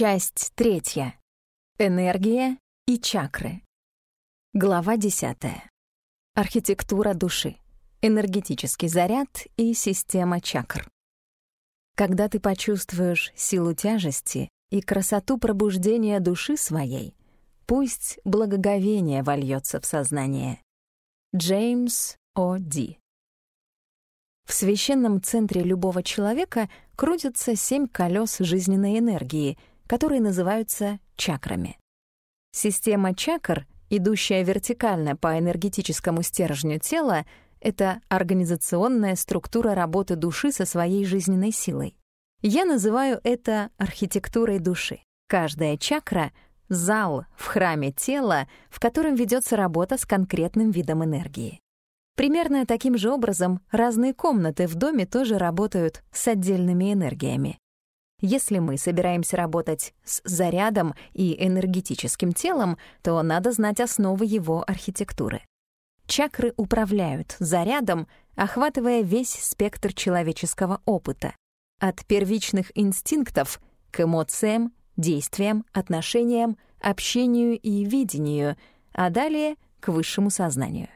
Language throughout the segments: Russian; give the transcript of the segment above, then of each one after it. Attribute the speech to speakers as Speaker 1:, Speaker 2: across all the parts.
Speaker 1: Часть третья. Энергия и чакры. Глава десятая. Архитектура души. Энергетический заряд и система чакр. Когда ты почувствуешь силу тяжести и красоту пробуждения души своей, пусть благоговение вольется в сознание. Джеймс О. Ди. В священном центре любого человека крутятся семь колес жизненной энергии, которые называются чакрами. Система чакр, идущая вертикально по энергетическому стержню тела, это организационная структура работы души со своей жизненной силой. Я называю это архитектурой души. Каждая чакра — зал в храме тела, в котором ведется работа с конкретным видом энергии. Примерно таким же образом разные комнаты в доме тоже работают с отдельными энергиями. Если мы собираемся работать с зарядом и энергетическим телом, то надо знать основы его архитектуры. Чакры управляют зарядом, охватывая весь спектр человеческого опыта, от первичных инстинктов к эмоциям, действиям, отношениям, общению и видению, а далее к высшему сознанию.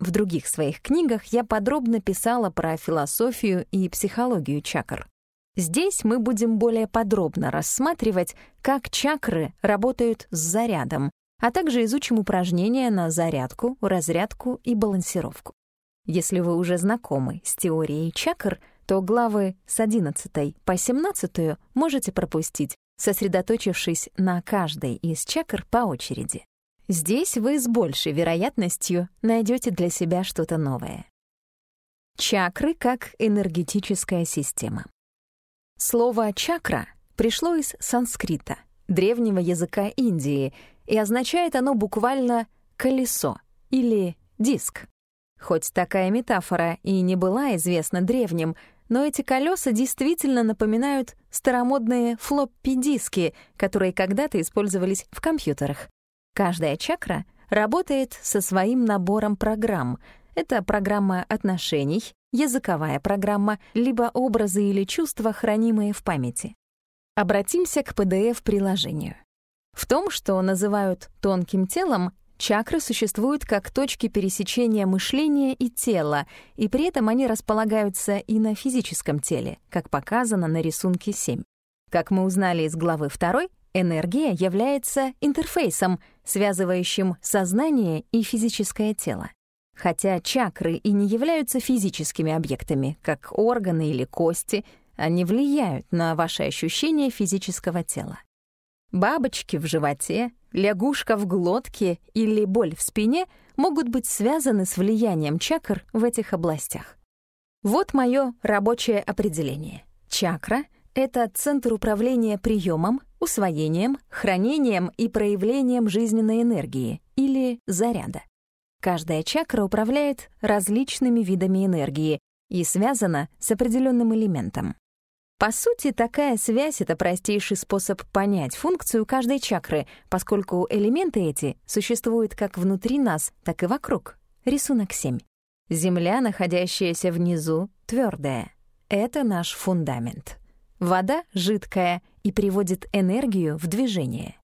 Speaker 1: В других своих книгах я подробно писала про философию и психологию чакр. Здесь мы будем более подробно рассматривать, как чакры работают с зарядом, а также изучим упражнения на зарядку, разрядку и балансировку. Если вы уже знакомы с теорией чакр, то главы с 11 по 17 можете пропустить, сосредоточившись на каждой из чакр по очереди. Здесь вы с большей вероятностью найдете для себя что-то новое. Чакры как энергетическая система. Слово «чакра» пришло из санскрита, древнего языка Индии, и означает оно буквально «колесо» или «диск». Хоть такая метафора и не была известна древним, но эти колеса действительно напоминают старомодные флоппи-диски, которые когда-то использовались в компьютерах. Каждая чакра работает со своим набором программ. Это программа отношений, языковая программа, либо образы или чувства, хранимые в памяти. Обратимся к PDF-приложению. В том, что называют тонким телом, чакры существуют как точки пересечения мышления и тела, и при этом они располагаются и на физическом теле, как показано на рисунке 7. Как мы узнали из главы 2, Энергия является интерфейсом, связывающим сознание и физическое тело. Хотя чакры и не являются физическими объектами, как органы или кости, они влияют на ваши ощущения физического тела. Бабочки в животе, лягушка в глотке или боль в спине могут быть связаны с влиянием чакр в этих областях. Вот мое рабочее определение. Чакра — это центр управления приемом, усвоением, хранением и проявлением жизненной энергии или заряда. Каждая чакра управляет различными видами энергии и связана с определенным элементом. По сути, такая связь — это простейший способ понять функцию каждой чакры, поскольку элементы эти существуют как внутри нас, так и вокруг. Рисунок 7. Земля, находящаяся внизу, твердая. Это наш фундамент. Вода жидкая и приводит энергию в движение.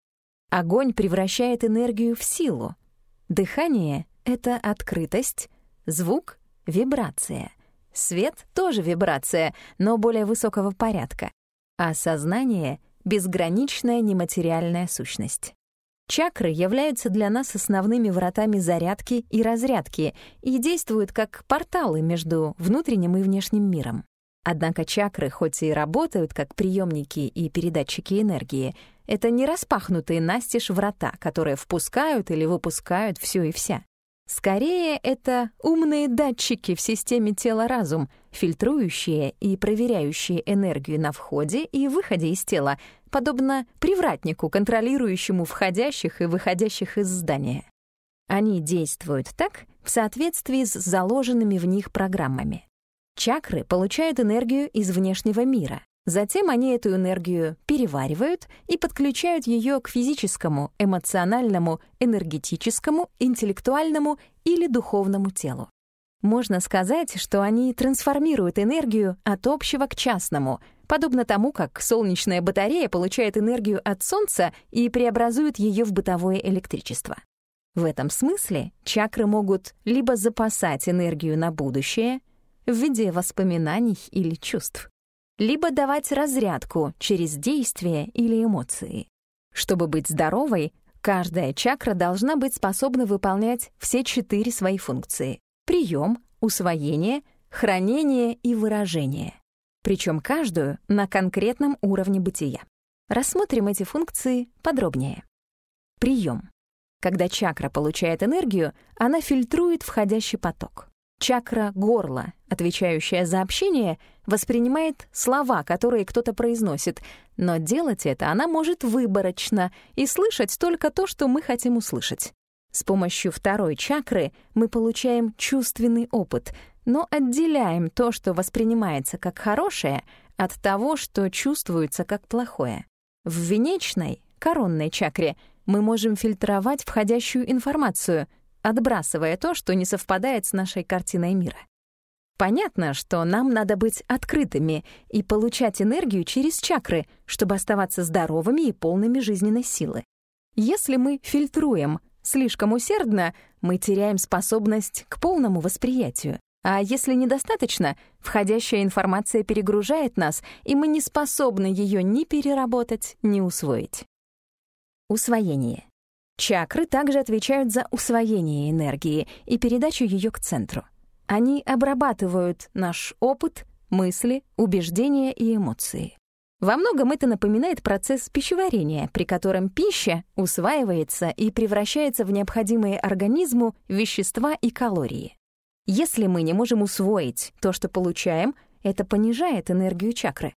Speaker 1: Огонь превращает энергию в силу. Дыхание — это открытость, звук — вибрация. Свет — тоже вибрация, но более высокого порядка. А сознание — безграничная нематериальная сущность. Чакры являются для нас основными вратами зарядки и разрядки и действуют как порталы между внутренним и внешним миром. Однако чакры, хоть и работают как приемники и передатчики энергии, это не распахнутые настежь врата, которые впускают или выпускают все и вся. Скорее, это умные датчики в системе тела-разум, фильтрующие и проверяющие энергию на входе и выходе из тела, подобно привратнику, контролирующему входящих и выходящих из здания. Они действуют так в соответствии с заложенными в них программами. Чакры получают энергию из внешнего мира. Затем они эту энергию переваривают и подключают ее к физическому, эмоциональному, энергетическому, интеллектуальному или духовному телу. Можно сказать, что они трансформируют энергию от общего к частному, подобно тому, как солнечная батарея получает энергию от Солнца и преобразует ее в бытовое электричество. В этом смысле чакры могут либо запасать энергию на будущее в виде воспоминаний или чувств, либо давать разрядку через действия или эмоции. Чтобы быть здоровой, каждая чакра должна быть способна выполнять все четыре свои функции — прием, усвоение, хранение и выражение. Причем каждую на конкретном уровне бытия. Рассмотрим эти функции подробнее. Прием. Когда чакра получает энергию, она фильтрует входящий поток. Чакра горла, отвечающая за общение, воспринимает слова, которые кто-то произносит, но делать это она может выборочно и слышать только то, что мы хотим услышать. С помощью второй чакры мы получаем чувственный опыт, но отделяем то, что воспринимается как хорошее, от того, что чувствуется как плохое. В венечной, коронной чакре мы можем фильтровать входящую информацию — отбрасывая то, что не совпадает с нашей картиной мира. Понятно, что нам надо быть открытыми и получать энергию через чакры, чтобы оставаться здоровыми и полными жизненной силы. Если мы фильтруем слишком усердно, мы теряем способность к полному восприятию. А если недостаточно, входящая информация перегружает нас, и мы не способны ее ни переработать, ни усвоить. Усвоение. Чакры также отвечают за усвоение энергии и передачу ее к центру. Они обрабатывают наш опыт, мысли, убеждения и эмоции. Во многом это напоминает процесс пищеварения, при котором пища усваивается и превращается в необходимые организму вещества и калории. Если мы не можем усвоить то, что получаем, это понижает энергию чакры.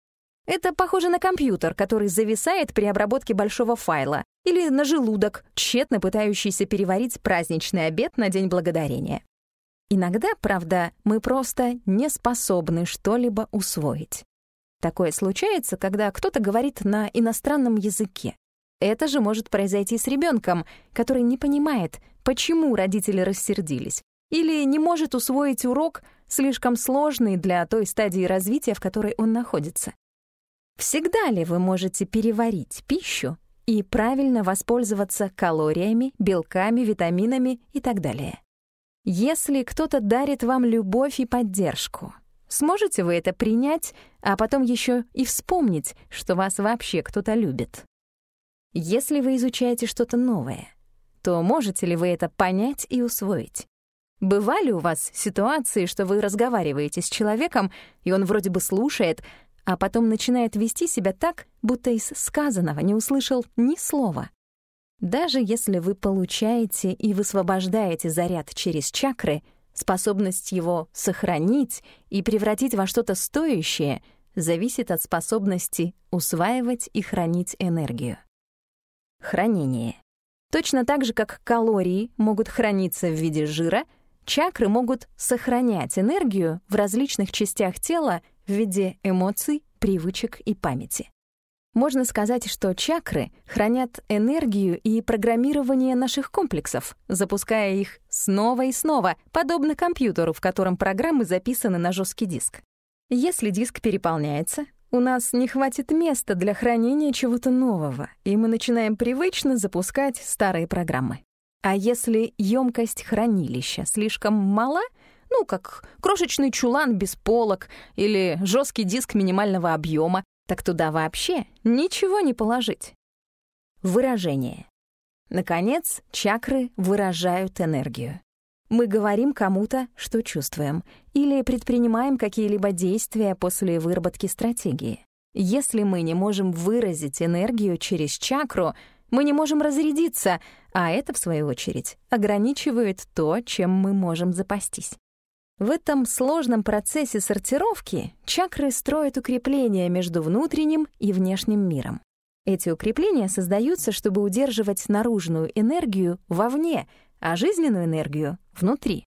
Speaker 1: Это похоже на компьютер, который зависает при обработке большого файла, или на желудок, тщетно пытающийся переварить праздничный обед на День Благодарения. Иногда, правда, мы просто не способны что-либо усвоить. Такое случается, когда кто-то говорит на иностранном языке. Это же может произойти с ребенком, который не понимает, почему родители рассердились, или не может усвоить урок, слишком сложный для той стадии развития, в которой он находится. Всегда ли вы можете переварить пищу и правильно воспользоваться калориями, белками, витаминами и так далее? Если кто-то дарит вам любовь и поддержку, сможете вы это принять, а потом еще и вспомнить, что вас вообще кто-то любит? Если вы изучаете что-то новое, то можете ли вы это понять и усвоить? Бывали у вас ситуации, что вы разговариваете с человеком, и он вроде бы слушает, а потом начинает вести себя так, будто из сказанного не услышал ни слова. Даже если вы получаете и высвобождаете заряд через чакры, способность его сохранить и превратить во что-то стоящее зависит от способности усваивать и хранить энергию. Хранение. Точно так же, как калории могут храниться в виде жира, чакры могут сохранять энергию в различных частях тела в виде эмоций, привычек и памяти. Можно сказать, что чакры хранят энергию и программирование наших комплексов, запуская их снова и снова, подобно компьютеру, в котором программы записаны на жесткий диск. Если диск переполняется, у нас не хватит места для хранения чего-то нового, и мы начинаем привычно запускать старые программы. А если емкость хранилища слишком мала — ну, как крошечный чулан без полок или жесткий диск минимального объема, так туда вообще ничего не положить. Выражение. Наконец, чакры выражают энергию. Мы говорим кому-то, что чувствуем, или предпринимаем какие-либо действия после выработки стратегии. Если мы не можем выразить энергию через чакру, мы не можем разрядиться, а это, в свою очередь, ограничивает то, чем мы можем запастись. В этом сложном процессе сортировки чакры строят укрепления между внутренним и внешним миром. Эти укрепления создаются, чтобы удерживать наружную энергию вовне, а жизненную энергию — внутри.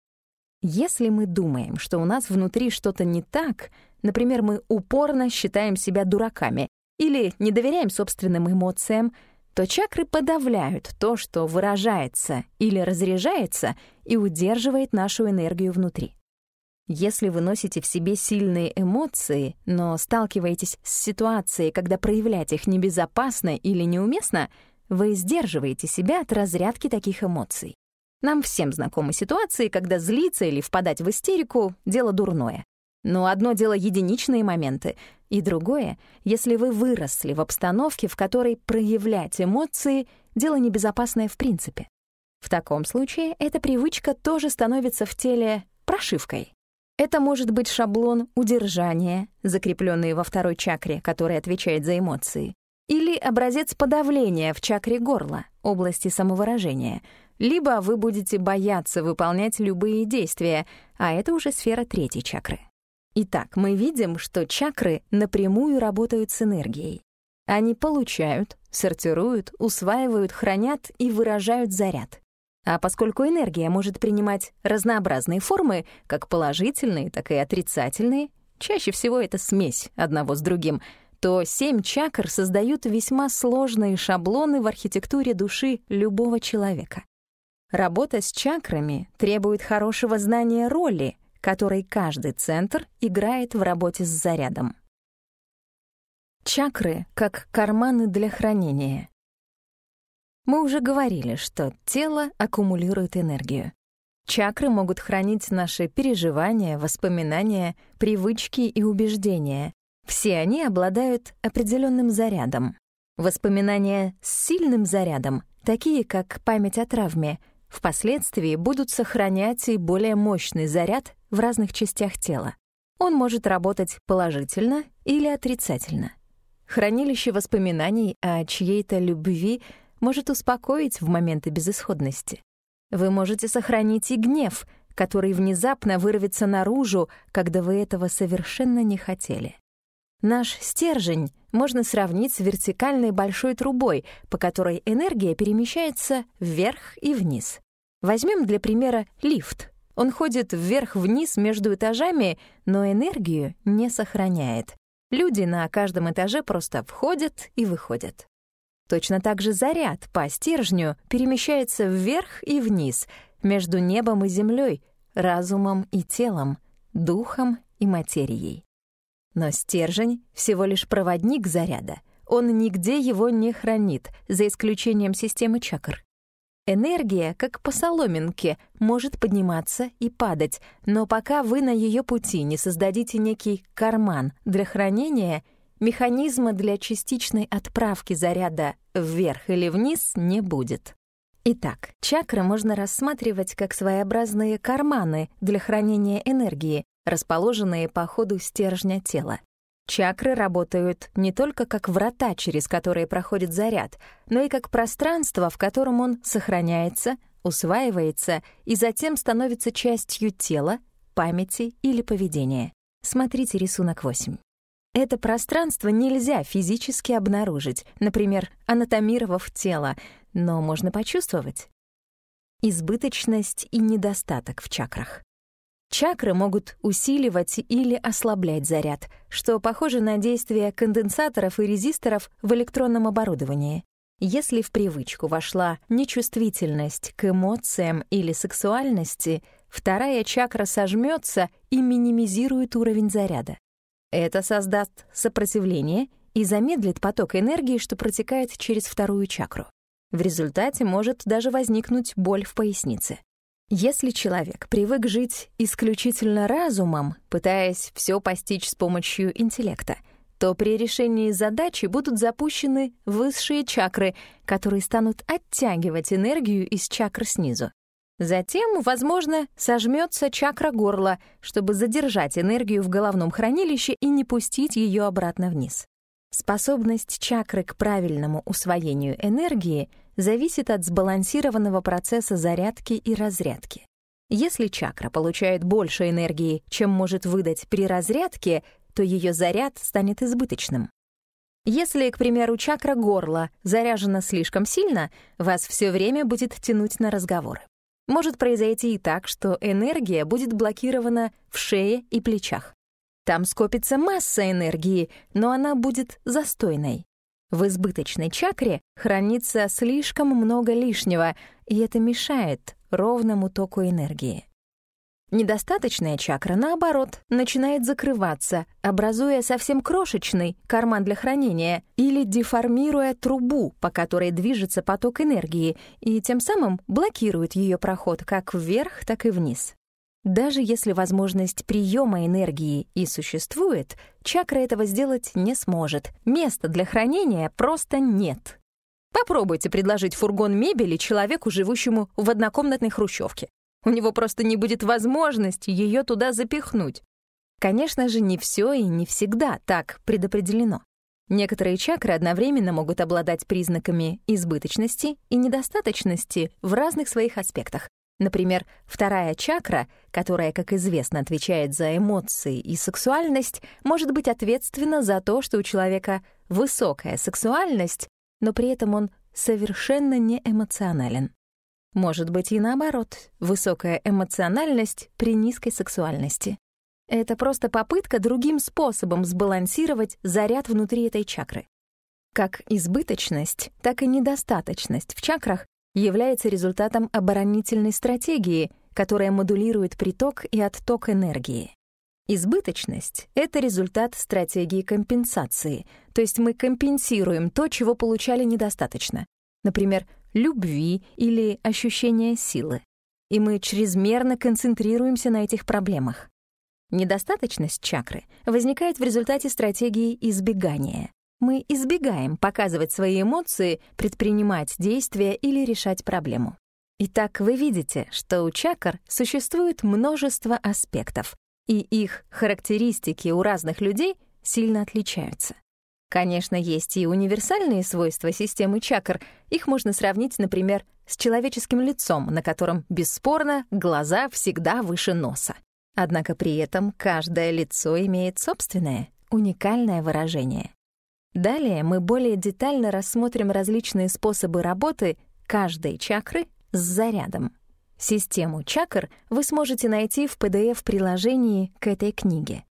Speaker 1: Если мы думаем, что у нас внутри что-то не так, например, мы упорно считаем себя дураками или не доверяем собственным эмоциям, то чакры подавляют то, что выражается или разряжается и удерживает нашу энергию внутри. Если вы носите в себе сильные эмоции, но сталкиваетесь с ситуацией, когда проявлять их небезопасно или неуместно, вы сдерживаете себя от разрядки таких эмоций. Нам всем знакомы ситуации, когда злиться или впадать в истерику — дело дурное. Но одно дело единичные моменты, и другое, если вы выросли в обстановке, в которой проявлять эмоции — дело небезопасное в принципе. В таком случае эта привычка тоже становится в теле прошивкой. Это может быть шаблон удержания, закрепленный во второй чакре, который отвечает за эмоции, или образец подавления в чакре горла, области самовыражения, либо вы будете бояться выполнять любые действия, а это уже сфера третьей чакры. Итак, мы видим, что чакры напрямую работают с энергией. Они получают, сортируют, усваивают, хранят и выражают заряд. А поскольку энергия может принимать разнообразные формы, как положительные, так и отрицательные, чаще всего это смесь одного с другим, то семь чакр создают весьма сложные шаблоны в архитектуре души любого человека. Работа с чакрами требует хорошего знания роли, которой каждый центр играет в работе с зарядом. Чакры как карманы для хранения. Мы уже говорили, что тело аккумулирует энергию. Чакры могут хранить наши переживания, воспоминания, привычки и убеждения. Все они обладают определенным зарядом. Воспоминания с сильным зарядом, такие как память о травме, впоследствии будут сохранять и более мощный заряд в разных частях тела. Он может работать положительно или отрицательно. Хранилище воспоминаний о чьей-то любви — может успокоить в моменты безысходности. Вы можете сохранить и гнев, который внезапно вырвется наружу, когда вы этого совершенно не хотели. Наш стержень можно сравнить с вертикальной большой трубой, по которой энергия перемещается вверх и вниз. Возьмем для примера лифт. Он ходит вверх-вниз между этажами, но энергию не сохраняет. Люди на каждом этаже просто входят и выходят. Точно так же заряд по стержню перемещается вверх и вниз, между небом и землей, разумом и телом, духом и материей. Но стержень — всего лишь проводник заряда. Он нигде его не хранит, за исключением системы чакр. Энергия, как по соломинке, может подниматься и падать, но пока вы на ее пути не создадите некий карман для хранения — механизма для частичной отправки заряда вверх или вниз не будет. Итак, чакры можно рассматривать как своеобразные карманы для хранения энергии, расположенные по ходу стержня тела. Чакры работают не только как врата, через которые проходит заряд, но и как пространство, в котором он сохраняется, усваивается и затем становится частью тела, памяти или поведения. Смотрите рисунок 8. Это пространство нельзя физически обнаружить, например, анатомировав тело, но можно почувствовать. Избыточность и недостаток в чакрах. Чакры могут усиливать или ослаблять заряд, что похоже на действие конденсаторов и резисторов в электронном оборудовании. Если в привычку вошла нечувствительность к эмоциям или сексуальности, вторая чакра сожмется и минимизирует уровень заряда. Это создаст сопротивление и замедлит поток энергии, что протекает через вторую чакру. В результате может даже возникнуть боль в пояснице. Если человек привык жить исключительно разумом, пытаясь все постичь с помощью интеллекта, то при решении задачи будут запущены высшие чакры, которые станут оттягивать энергию из чакр снизу. Затем, возможно, сожмется чакра горла, чтобы задержать энергию в головном хранилище и не пустить ее обратно вниз. Способность чакры к правильному усвоению энергии зависит от сбалансированного процесса зарядки и разрядки. Если чакра получает больше энергии, чем может выдать при разрядке, то ее заряд станет избыточным. Если, к примеру, чакра горла заряжена слишком сильно, вас все время будет тянуть на разговоры. Может произойти и так, что энергия будет блокирована в шее и плечах. Там скопится масса энергии, но она будет застойной. В избыточной чакре хранится слишком много лишнего, и это мешает ровному току энергии. Недостаточная чакра, наоборот, начинает закрываться, образуя совсем крошечный карман для хранения или деформируя трубу, по которой движется поток энергии, и тем самым блокирует ее проход как вверх, так и вниз. Даже если возможность приема энергии и существует, чакра этого сделать не сможет. Места для хранения просто нет. Попробуйте предложить фургон мебели человеку, живущему в однокомнатной хрущевке. У него просто не будет возможности ее туда запихнуть. Конечно же, не все и не всегда так предопределено. Некоторые чакры одновременно могут обладать признаками избыточности и недостаточности в разных своих аспектах. Например, вторая чакра, которая, как известно, отвечает за эмоции и сексуальность, может быть ответственна за то, что у человека высокая сексуальность, но при этом он совершенно не эмоционален. Может быть и наоборот, высокая эмоциональность при низкой сексуальности. Это просто попытка другим способом сбалансировать заряд внутри этой чакры. Как избыточность, так и недостаточность в чакрах является результатом оборонительной стратегии, которая модулирует приток и отток энергии. Избыточность — это результат стратегии компенсации, то есть мы компенсируем то, чего получали недостаточно. Например, любви или ощущения силы. И мы чрезмерно концентрируемся на этих проблемах. Недостаточность чакры возникает в результате стратегии избегания. Мы избегаем показывать свои эмоции, предпринимать действия или решать проблему. Итак, вы видите, что у чакр существует множество аспектов, и их характеристики у разных людей сильно отличаются. Конечно, есть и универсальные свойства системы чакр. Их можно сравнить, например, с человеческим лицом, на котором, бесспорно, глаза всегда выше носа. Однако при этом каждое лицо имеет собственное, уникальное выражение. Далее мы более детально рассмотрим различные способы работы каждой чакры с зарядом. Систему чакр вы сможете найти в PDF-приложении к этой книге.